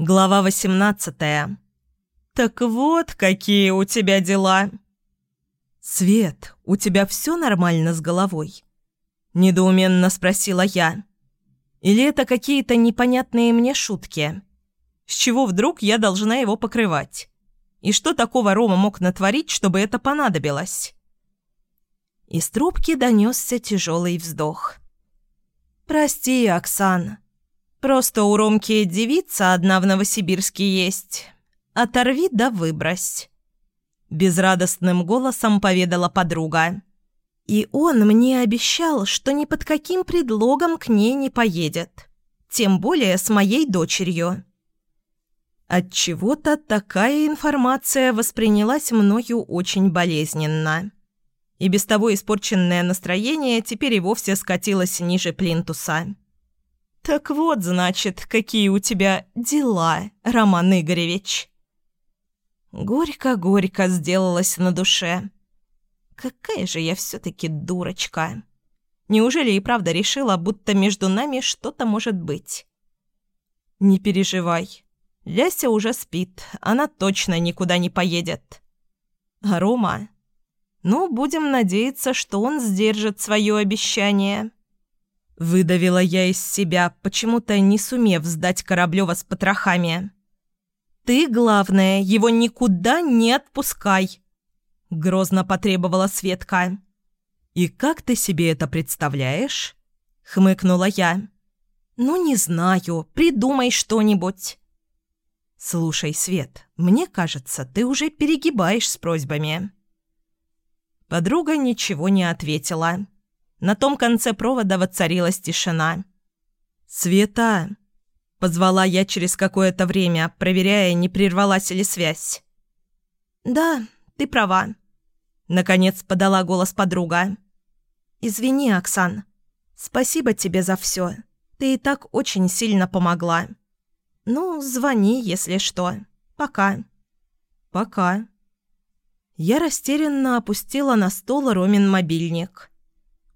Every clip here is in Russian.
Глава 18. Так вот, какие у тебя дела. Свет, у тебя все нормально с головой? Недоуменно спросила я. Или это какие-то непонятные мне шутки? С чего вдруг я должна его покрывать? И что такого Рома мог натворить, чтобы это понадобилось? Из трубки донесся тяжелый вздох. «Прости, Оксан. Просто у Ромки девица одна в Новосибирске есть. Оторви да выбрось». Безрадостным голосом поведала подруга. И он мне обещал, что ни под каким предлогом к ней не поедет. Тем более с моей дочерью. Отчего-то такая информация воспринялась мною очень болезненно. И без того испорченное настроение теперь и вовсе скатилось ниже плинтуса. «Так вот, значит, какие у тебя дела, Роман Игоревич!» Горько-горько сделалось на душе. «Какая же я все-таки дурочка!» Неужели и правда решила, будто между нами что-то может быть? «Не переживай. Ляся уже спит, она точно никуда не поедет. А Рома? Ну, будем надеяться, что он сдержит свое обещание. Выдавила я из себя, почему-то не сумев сдать Кораблёва с потрохами. «Ты, главное, его никуда не отпускай!» Грозно потребовала Светка. «И как ты себе это представляешь?» Хмыкнула я. «Ну, не знаю. Придумай что-нибудь». «Слушай, Свет, мне кажется, ты уже перегибаешь с просьбами». Подруга ничего не ответила. На том конце провода воцарилась тишина. «Света!» – позвала я через какое-то время, проверяя, не прервалась ли связь. «Да, ты права», – наконец подала голос подруга. «Извини, Оксан. Спасибо тебе за все. Ты и так очень сильно помогла. Ну, звони, если что. Пока». «Пока», я растерянно опустила на стол Ромин мобильник.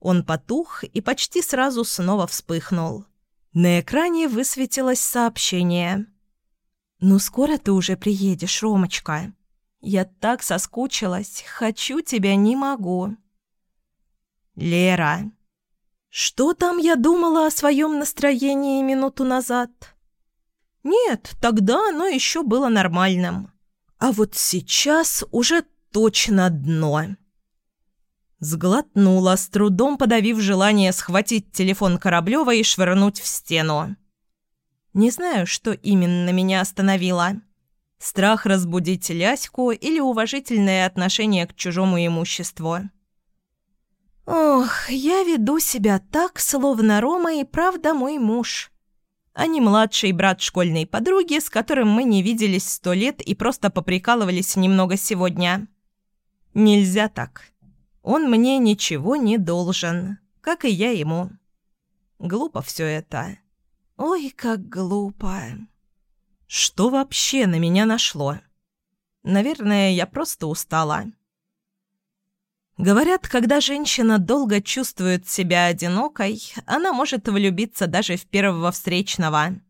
Он потух и почти сразу снова вспыхнул. На экране высветилось сообщение. «Ну скоро ты уже приедешь, Ромочка. Я так соскучилась, хочу тебя, не могу». «Лера». «Что там я думала о своем настроении минуту назад?» «Нет, тогда оно еще было нормальным. А вот сейчас уже точно дно. Сглотнула, с трудом подавив желание схватить телефон Кораблёва и швырнуть в стену. Не знаю, что именно меня остановило. Страх разбудить Ляську или уважительное отношение к чужому имуществу. Ох, я веду себя так, словно Рома и правда мой муж а не младший брат школьной подруги, с которым мы не виделись сто лет и просто поприкалывались немного сегодня. Нельзя так. Он мне ничего не должен, как и я ему. Глупо все это. Ой, как глупо. Что вообще на меня нашло? Наверное, я просто устала. Говорят, когда женщина долго чувствует себя одинокой, она может влюбиться даже в первого встречного.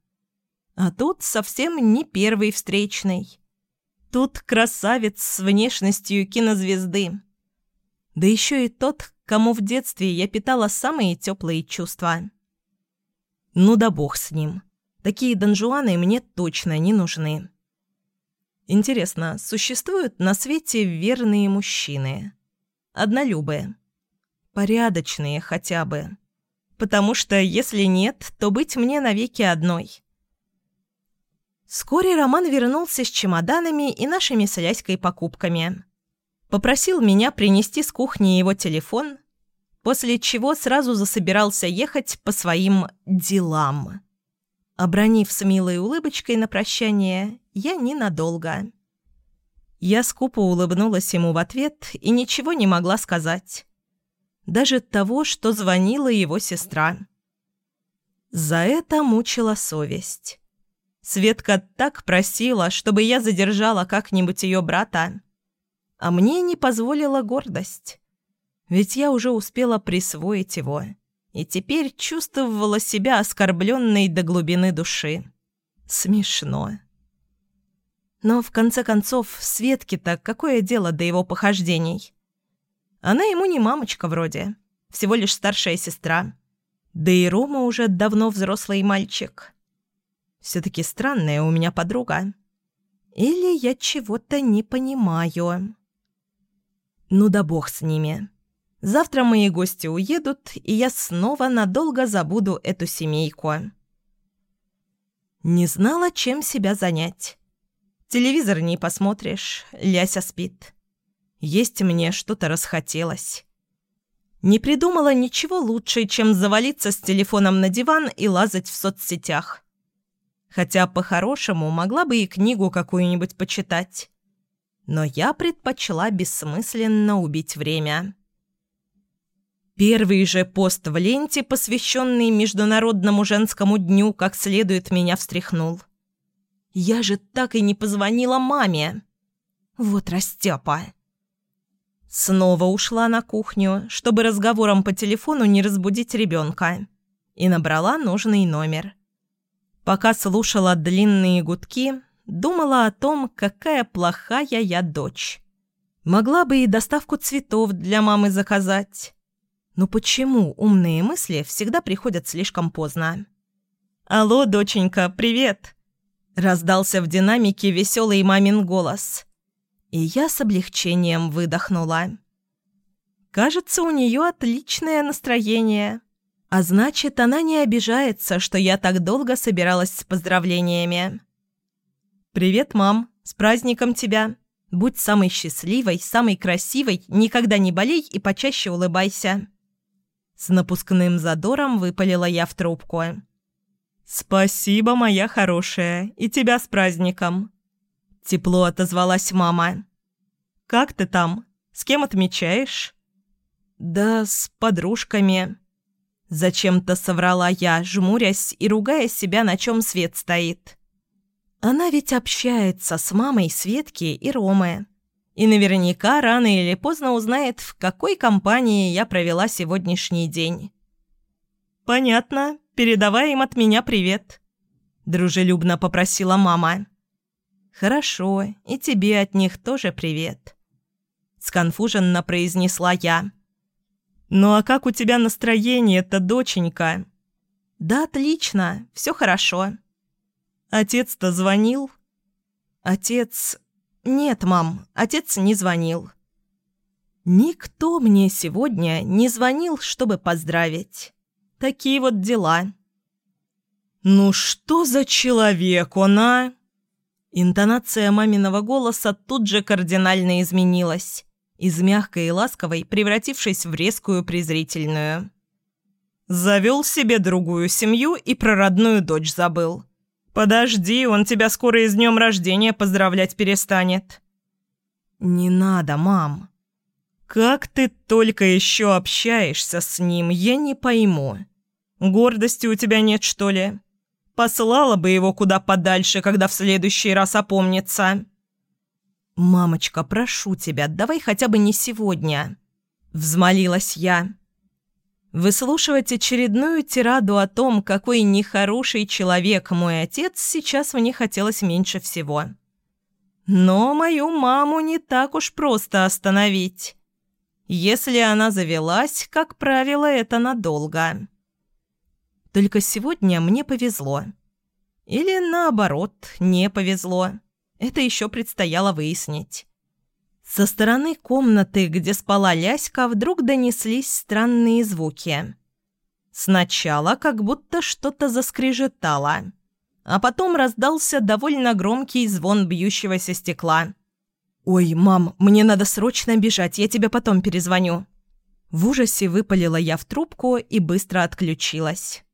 А тут совсем не первый встречный. Тут красавец с внешностью кинозвезды. Да еще и тот, кому в детстве я питала самые теплые чувства. Ну да бог с ним. Такие донжуаны мне точно не нужны. Интересно, существуют на свете верные мужчины? Однолюбые? Порядочные хотя бы. Потому что если нет, то быть мне навеки одной. Вскоре Роман вернулся с чемоданами и нашими с покупками. Попросил меня принести с кухни его телефон, после чего сразу засобирался ехать по своим делам. Обронив с милой улыбочкой на прощание, я ненадолго. Я скупо улыбнулась ему в ответ и ничего не могла сказать. Даже того, что звонила его сестра. За это мучила совесть. Светка так просила, чтобы я задержала как-нибудь ее брата. А мне не позволила гордость. Ведь я уже успела присвоить его. И теперь чувствовала себя оскорбленной до глубины души. Смешно. Но, в конце концов, Светке-то какое дело до его похождений? Она ему не мамочка вроде, всего лишь старшая сестра. Да и Рома уже давно взрослый мальчик. Все-таки странная у меня подруга. Или я чего-то не понимаю. Ну да бог с ними. Завтра мои гости уедут, и я снова надолго забуду эту семейку. Не знала, чем себя занять. Телевизор не посмотришь, Ляся спит. Есть мне что-то расхотелось. Не придумала ничего лучше, чем завалиться с телефоном на диван и лазать в соцсетях. Хотя, по-хорошему, могла бы и книгу какую-нибудь почитать. Но я предпочла бессмысленно убить время. Первый же пост в ленте, посвященный Международному женскому дню, как следует меня встряхнул. Я же так и не позвонила маме. Вот растяпа. Снова ушла на кухню, чтобы разговором по телефону не разбудить ребенка, и набрала нужный номер. Пока слушала длинные гудки, думала о том, какая плохая я дочь. Могла бы и доставку цветов для мамы заказать. Но почему умные мысли всегда приходят слишком поздно? «Алло, доченька, привет!» Раздался в динамике веселый мамин голос. И я с облегчением выдохнула. Кажется, у нее отличное настроение. А значит, она не обижается, что я так долго собиралась с поздравлениями. «Привет, мам! С праздником тебя! Будь самой счастливой, самой красивой, никогда не болей и почаще улыбайся!» С напускным задором выпалила я в трубку. «Спасибо, моя хорошая, и тебя с праздником!» Тепло отозвалась мама. «Как ты там? С кем отмечаешь?» «Да с подружками». Зачем-то соврала я, жмурясь и ругая себя, на чем свет стоит. Она ведь общается с мамой Светки и Ромы. И наверняка рано или поздно узнает, в какой компании я провела сегодняшний день. «Понятно. Передавай им от меня привет», – дружелюбно попросила мама. «Хорошо, и тебе от них тоже привет», – сконфуженно произнесла я. «Ну а как у тебя настроение-то, доченька?» «Да отлично, все хорошо». «Отец-то звонил?» «Отец... «Нет, мам, отец не звонил». «Никто мне сегодня не звонил, чтобы поздравить. Такие вот дела». «Ну что за человек он, а?» Интонация маминого голоса тут же кардинально изменилась, из мягкой и ласковой превратившись в резкую презрительную. «Завел себе другую семью и про родную дочь забыл. «Подожди, он тебя скоро из днем рождения поздравлять перестанет». «Не надо, мам». «Как ты только еще общаешься с ним, я не пойму. Гордости у тебя нет, что ли? Послала бы его куда подальше, когда в следующий раз опомнится». «Мамочка, прошу тебя, давай хотя бы не сегодня», — взмолилась я. Выслушивать очередную тираду о том, какой нехороший человек мой отец, сейчас мне хотелось меньше всего. Но мою маму не так уж просто остановить. Если она завелась, как правило, это надолго. Только сегодня мне повезло. Или наоборот, не повезло. Это еще предстояло выяснить. Со стороны комнаты, где спала Ляська, вдруг донеслись странные звуки. Сначала как будто что-то заскрежетало, а потом раздался довольно громкий звон бьющегося стекла. «Ой, мам, мне надо срочно бежать, я тебе потом перезвоню». В ужасе выпалила я в трубку и быстро отключилась.